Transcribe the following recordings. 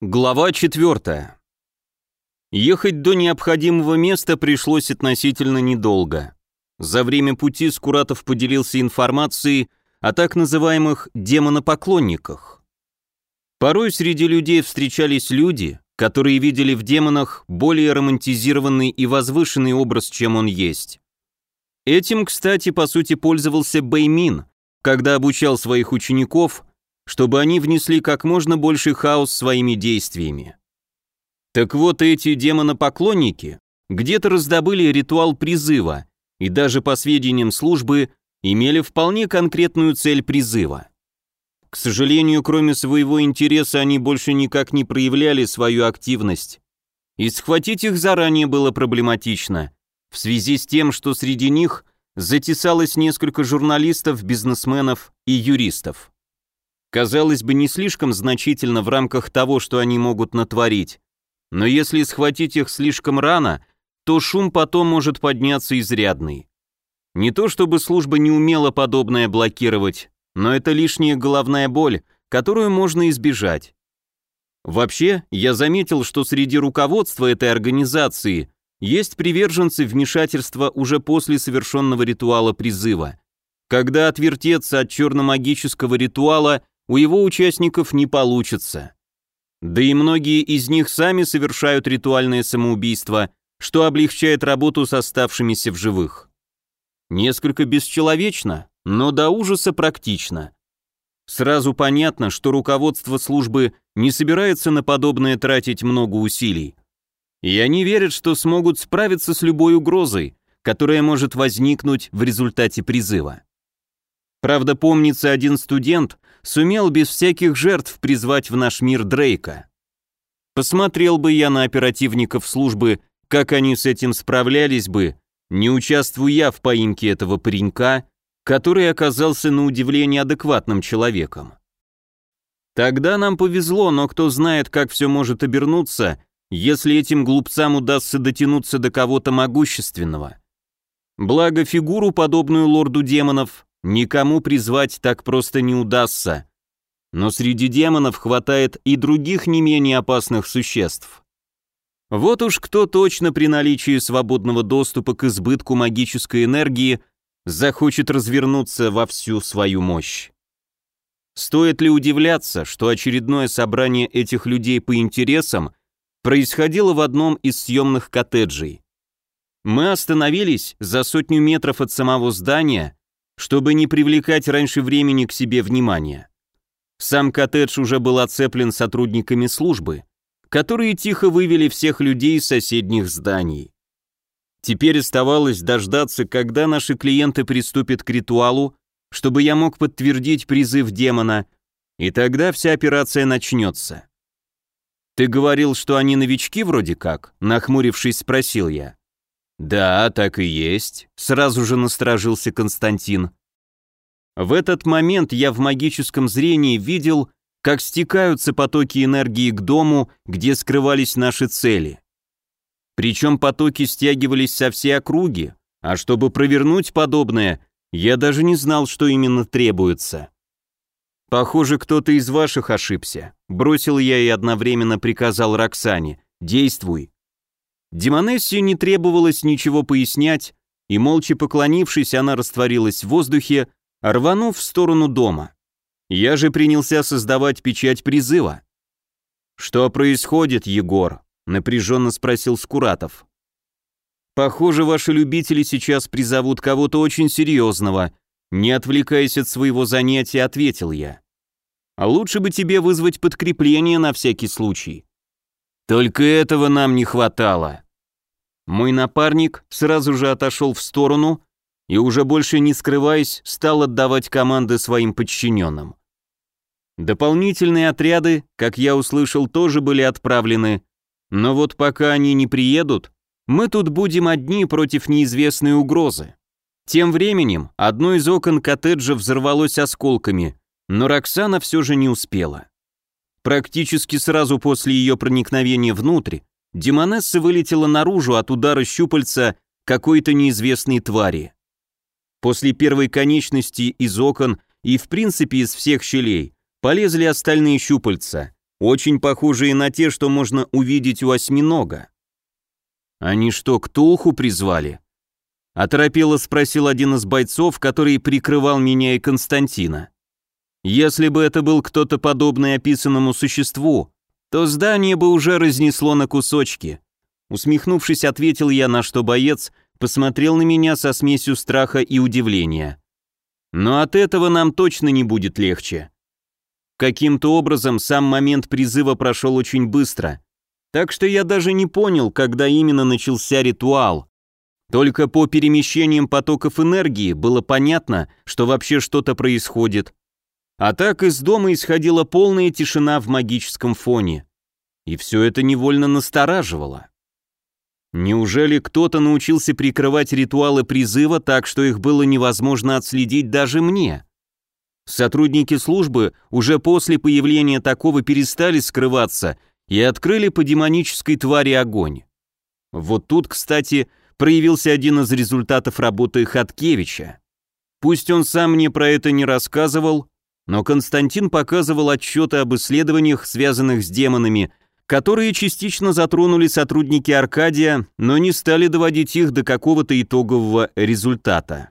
Глава 4. Ехать до необходимого места пришлось относительно недолго. За время пути Скуратов поделился информацией о так называемых демонопоклонниках. Порой среди людей встречались люди, которые видели в демонах более романтизированный и возвышенный образ, чем он есть. Этим, кстати, по сути пользовался Бэймин, когда обучал своих учеников чтобы они внесли как можно больше хаос своими действиями. Так вот, эти демонопоклонники где-то раздобыли ритуал призыва и даже по сведениям службы имели вполне конкретную цель призыва. К сожалению, кроме своего интереса они больше никак не проявляли свою активность, и схватить их заранее было проблематично, в связи с тем, что среди них затесалось несколько журналистов, бизнесменов и юристов. Казалось бы, не слишком значительно в рамках того, что они могут натворить. Но если схватить их слишком рано, то шум потом может подняться изрядный. Не то чтобы служба не умела подобное блокировать, но это лишняя головная боль, которую можно избежать. Вообще, я заметил, что среди руководства этой организации есть приверженцы вмешательства уже после совершенного ритуала призыва. Когда отвертеться от черномагического ритуала у его участников не получится. Да и многие из них сами совершают ритуальное самоубийство, что облегчает работу с оставшимися в живых. Несколько бесчеловечно, но до ужаса практично. Сразу понятно, что руководство службы не собирается на подобное тратить много усилий. И они верят, что смогут справиться с любой угрозой, которая может возникнуть в результате призыва. Правда, помнится, один студент сумел без всяких жертв призвать в наш мир Дрейка. Посмотрел бы я на оперативников службы, как они с этим справлялись бы, не участвуя в поимке этого паренька, который оказался на удивление адекватным человеком. Тогда нам повезло, но кто знает, как все может обернуться, если этим глупцам удастся дотянуться до кого-то могущественного. Благо фигуру, подобную лорду демонов, никому призвать так просто не удастся. Но среди демонов хватает и других не менее опасных существ. Вот уж кто точно при наличии свободного доступа к избытку магической энергии захочет развернуться во всю свою мощь. Стоит ли удивляться, что очередное собрание этих людей по интересам происходило в одном из съемных коттеджей? Мы остановились за сотню метров от самого здания чтобы не привлекать раньше времени к себе внимания. Сам коттедж уже был оцеплен сотрудниками службы, которые тихо вывели всех людей из соседних зданий. Теперь оставалось дождаться, когда наши клиенты приступят к ритуалу, чтобы я мог подтвердить призыв демона, и тогда вся операция начнется. «Ты говорил, что они новички вроде как?» — нахмурившись, спросил я. «Да, так и есть», — сразу же насторожился Константин. В этот момент я в магическом зрении видел, как стекаются потоки энергии к дому, где скрывались наши цели. Причем потоки стягивались со всей округи, а чтобы провернуть подобное, я даже не знал, что именно требуется. «Похоже, кто-то из ваших ошибся», — бросил я и одновременно приказал Роксане. «Действуй». Демонессе не требовалось ничего пояснять, и молча поклонившись, она растворилась в воздухе, рванув в сторону дома. Я же принялся создавать печать призыва. «Что происходит, Егор?» — напряженно спросил Скуратов. «Похоже, ваши любители сейчас призовут кого-то очень серьезного», не отвлекаясь от своего занятия, ответил я. «А лучше бы тебе вызвать подкрепление на всякий случай. Только этого нам не хватало. Мой напарник сразу же отошел в сторону и уже больше не скрываясь, стал отдавать команды своим подчиненным. Дополнительные отряды, как я услышал, тоже были отправлены, но вот пока они не приедут, мы тут будем одни против неизвестной угрозы. Тем временем одно из окон коттеджа взорвалось осколками, но Роксана все же не успела. Практически сразу после ее проникновения внутрь, Демонесса вылетела наружу от удара щупальца какой-то неизвестной твари. После первой конечности из окон и в принципе из всех щелей полезли остальные щупальца, очень похожие на те, что можно увидеть у осьминога. «Они что, Ктулху призвали?» Оторопело спросил один из бойцов, который прикрывал меня и Константина. Если бы это был кто-то подобный описанному существу, то здание бы уже разнесло на кусочки. Усмехнувшись, ответил я, на что боец посмотрел на меня со смесью страха и удивления. Но от этого нам точно не будет легче. Каким-то образом сам момент призыва прошел очень быстро, так что я даже не понял, когда именно начался ритуал. Только по перемещениям потоков энергии было понятно, что вообще что-то происходит. А так из дома исходила полная тишина в магическом фоне. И все это невольно настораживало. Неужели кто-то научился прикрывать ритуалы призыва так, что их было невозможно отследить даже мне? Сотрудники службы уже после появления такого перестали скрываться и открыли по демонической твари огонь. Вот тут, кстати, проявился один из результатов работы Хаткевича. Пусть он сам мне про это не рассказывал, но Константин показывал отчеты об исследованиях, связанных с демонами, которые частично затронули сотрудники Аркадия, но не стали доводить их до какого-то итогового результата.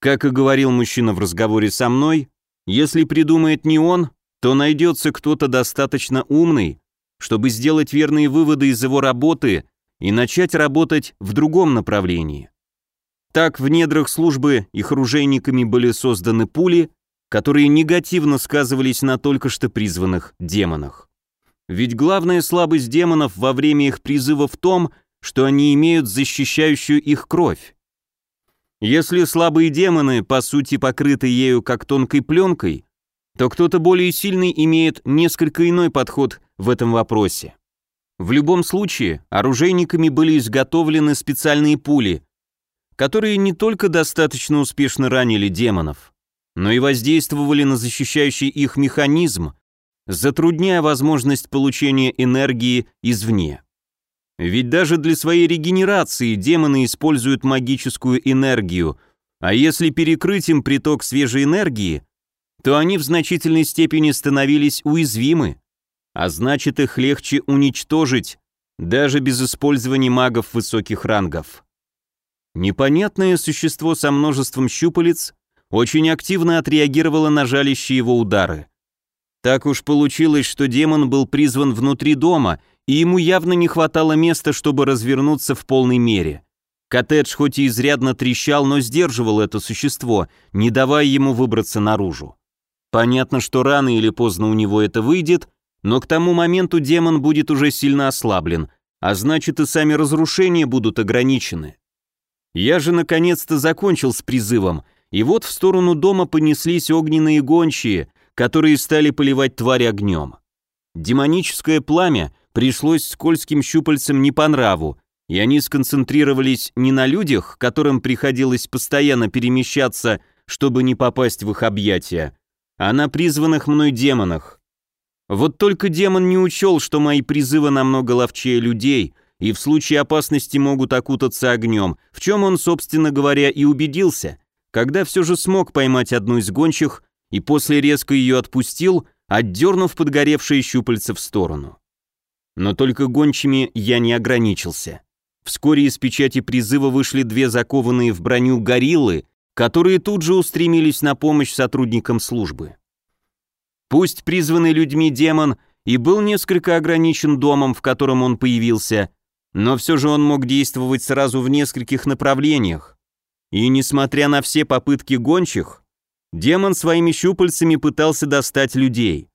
Как и говорил мужчина в разговоре со мной, если придумает не он, то найдется кто-то достаточно умный, чтобы сделать верные выводы из его работы и начать работать в другом направлении. Так в недрах службы их оружейниками были созданы пули, которые негативно сказывались на только что призванных демонах. Ведь главная слабость демонов во время их призыва в том, что они имеют защищающую их кровь. Если слабые демоны, по сути, покрыты ею как тонкой пленкой, то кто-то более сильный имеет несколько иной подход в этом вопросе. В любом случае, оружейниками были изготовлены специальные пули, которые не только достаточно успешно ранили демонов, но и воздействовали на защищающий их механизм, затрудняя возможность получения энергии извне. Ведь даже для своей регенерации демоны используют магическую энергию, а если перекрыть им приток свежей энергии, то они в значительной степени становились уязвимы, а значит их легче уничтожить, даже без использования магов высоких рангов. Непонятное существо со множеством щупалец очень активно отреагировало на жалящие его удары. Так уж получилось, что демон был призван внутри дома, и ему явно не хватало места, чтобы развернуться в полной мере. Коттедж хоть и изрядно трещал, но сдерживал это существо, не давая ему выбраться наружу. Понятно, что рано или поздно у него это выйдет, но к тому моменту демон будет уже сильно ослаблен, а значит и сами разрушения будут ограничены. Я же наконец-то закончил с призывом, и вот в сторону дома понеслись огненные гончие, которые стали поливать тварь огнем. Демоническое пламя пришлось скользким щупальцам не по нраву, и они сконцентрировались не на людях, которым приходилось постоянно перемещаться, чтобы не попасть в их объятия, а на призванных мной демонах. Вот только демон не учел, что мои призывы намного ловчее людей, и в случае опасности могут окутаться огнем, в чем он, собственно говоря, и убедился, когда все же смог поймать одну из гончих и после резко ее отпустил, отдернув подгоревшие щупальца в сторону. Но только гончими я не ограничился. Вскоре из печати призыва вышли две закованные в броню гориллы, которые тут же устремились на помощь сотрудникам службы. Пусть призванный людьми демон и был несколько ограничен домом, в котором он появился, но все же он мог действовать сразу в нескольких направлениях. И несмотря на все попытки гончих, демон своими щупальцами пытался достать людей.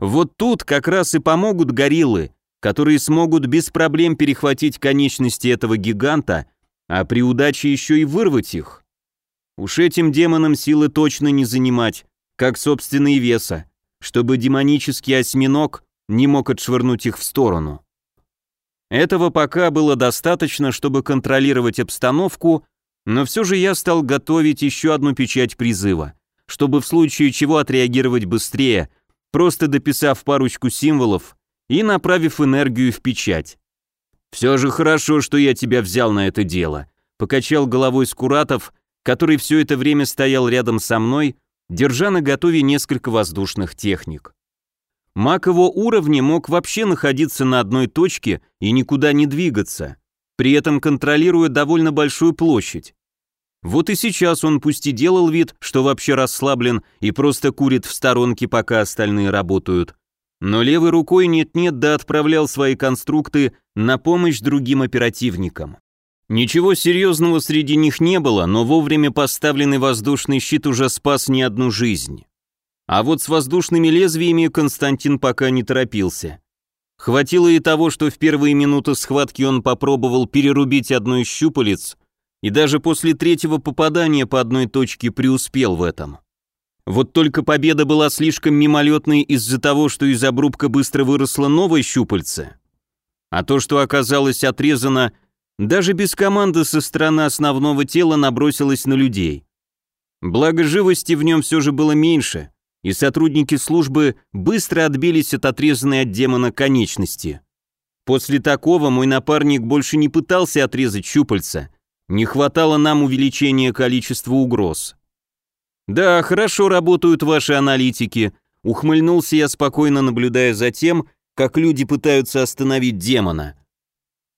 Вот тут как раз и помогут гориллы, которые смогут без проблем перехватить конечности этого гиганта, а при удаче еще и вырвать их. Уж этим демонам силы точно не занимать, как собственные веса, чтобы демонический осьминог не мог отшвырнуть их в сторону. Этого пока было достаточно, чтобы контролировать обстановку, но все же я стал готовить еще одну печать призыва чтобы в случае чего отреагировать быстрее, просто дописав парочку символов и направив энергию в печать. «Все же хорошо, что я тебя взял на это дело», покачал головой Скуратов, который все это время стоял рядом со мной, держа на готове несколько воздушных техник. маг его уровня мог вообще находиться на одной точке и никуда не двигаться, при этом контролируя довольно большую площадь. Вот и сейчас он пусть и делал вид, что вообще расслаблен и просто курит в сторонке, пока остальные работают, но левой рукой нет-нет да отправлял свои конструкты на помощь другим оперативникам. Ничего серьезного среди них не было, но вовремя поставленный воздушный щит уже спас не одну жизнь. А вот с воздушными лезвиями Константин пока не торопился. Хватило и того, что в первые минуты схватки он попробовал перерубить одну из щупалец, и даже после третьего попадания по одной точке преуспел в этом. Вот только победа была слишком мимолетной из-за того, что из обрубка быстро выросло новое щупальце. А то, что оказалось отрезано, даже без команды со стороны основного тела набросилось на людей. Благо живости в нем все же было меньше, и сотрудники службы быстро отбились от отрезанной от демона конечности. После такого мой напарник больше не пытался отрезать щупальца, не хватало нам увеличения количества угроз. «Да, хорошо работают ваши аналитики», — ухмыльнулся я, спокойно наблюдая за тем, как люди пытаются остановить демона.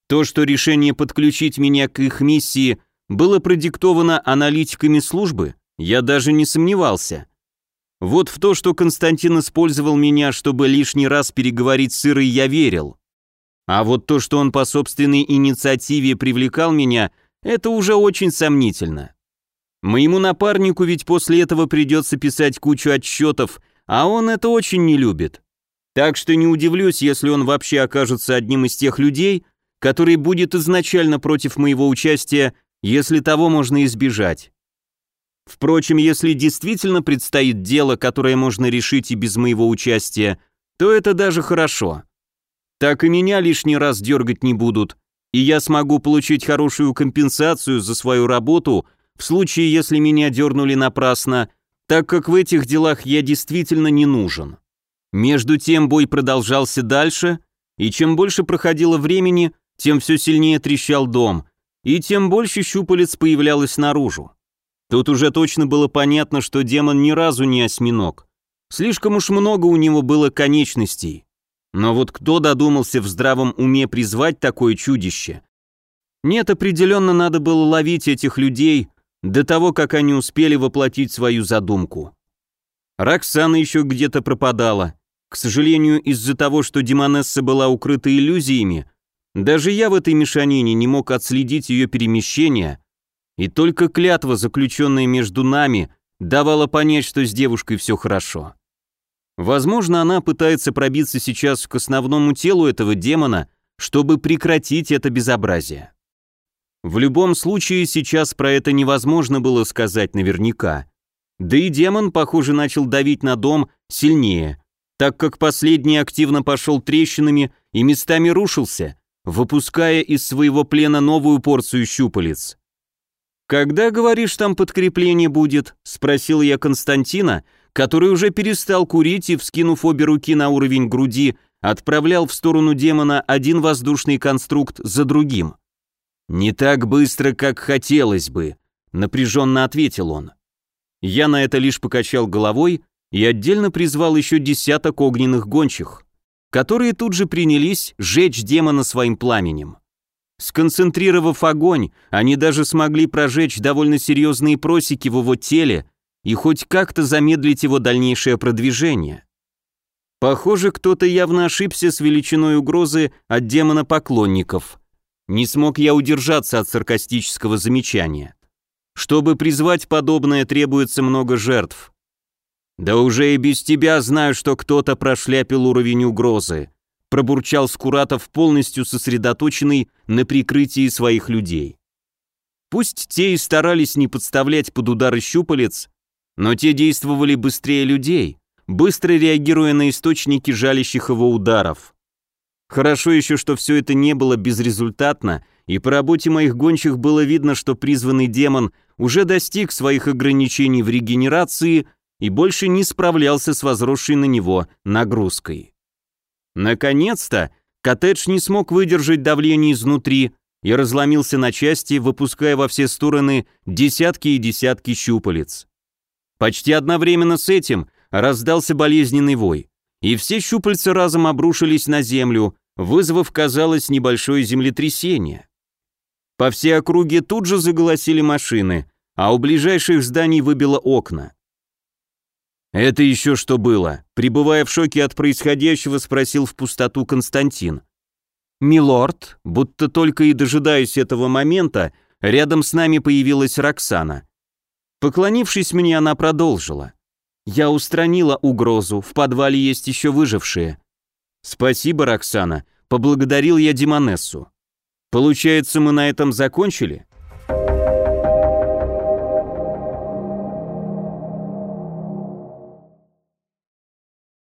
То, что решение подключить меня к их миссии было продиктовано аналитиками службы, я даже не сомневался. Вот в то, что Константин использовал меня, чтобы лишний раз переговорить с Ирой, я верил. А вот то, что он по собственной инициативе привлекал меня, это уже очень сомнительно. Моему напарнику ведь после этого придется писать кучу отчетов, а он это очень не любит. Так что не удивлюсь, если он вообще окажется одним из тех людей, который будет изначально против моего участия, если того можно избежать. Впрочем, если действительно предстоит дело, которое можно решить и без моего участия, то это даже хорошо. Так и меня лишний раз дергать не будут, и я смогу получить хорошую компенсацию за свою работу в случае, если меня дернули напрасно, так как в этих делах я действительно не нужен. Между тем бой продолжался дальше, и чем больше проходило времени, тем все сильнее трещал дом, и тем больше щупалец появлялось наружу. Тут уже точно было понятно, что демон ни разу не осьминог. Слишком уж много у него было конечностей. Но вот кто додумался в здравом уме призвать такое чудище? Нет, определенно надо было ловить этих людей до того, как они успели воплотить свою задумку. Роксана еще где-то пропадала. К сожалению, из-за того, что Демонесса была укрыта иллюзиями, даже я в этой мешанине не мог отследить ее перемещение, и только клятва, заключенная между нами, давала понять, что с девушкой все хорошо. Возможно, она пытается пробиться сейчас к основному телу этого демона, чтобы прекратить это безобразие. В любом случае, сейчас про это невозможно было сказать наверняка. Да и демон, похоже, начал давить на дом сильнее, так как последний активно пошел трещинами и местами рушился, выпуская из своего плена новую порцию щупалец. «Когда, говоришь, там подкрепление будет?» – спросил я Константина, который уже перестал курить и, вскинув обе руки на уровень груди, отправлял в сторону демона один воздушный конструкт за другим. «Не так быстро, как хотелось бы», – напряженно ответил он. Я на это лишь покачал головой и отдельно призвал еще десяток огненных гончих которые тут же принялись жечь демона своим пламенем. Сконцентрировав огонь, они даже смогли прожечь довольно серьезные просеки в его теле и хоть как-то замедлить его дальнейшее продвижение. Похоже, кто-то явно ошибся с величиной угрозы от демона поклонников. Не смог я удержаться от саркастического замечания. Чтобы призвать подобное, требуется много жертв. «Да уже и без тебя знаю, что кто-то прошляпил уровень угрозы», пробурчал Скуратов, полностью сосредоточенный на прикрытии своих людей. Пусть те и старались не подставлять под удары щупалец, но те действовали быстрее людей, быстро реагируя на источники жалящих его ударов. Хорошо еще, что все это не было безрезультатно, и по работе моих гончих было видно, что призванный демон уже достиг своих ограничений в регенерации и больше не справлялся с возросшей на него нагрузкой. Наконец-то коттедж не смог выдержать давление изнутри и разломился на части, выпуская во все стороны десятки и десятки щупалец. Почти одновременно с этим раздался болезненный вой, и все щупальца разом обрушились на землю, вызвав, казалось, небольшое землетрясение. По всей округе тут же заголосили машины, а у ближайших зданий выбило окна. «Это еще что было?» Пребывая в шоке от происходящего, спросил в пустоту Константин. «Милорд», будто только и дожидаясь этого момента, рядом с нами появилась Роксана. Поклонившись мне, она продолжила. «Я устранила угрозу, в подвале есть еще выжившие». «Спасибо, Роксана», — поблагодарил я Димонессу. «Получается, мы на этом закончили?»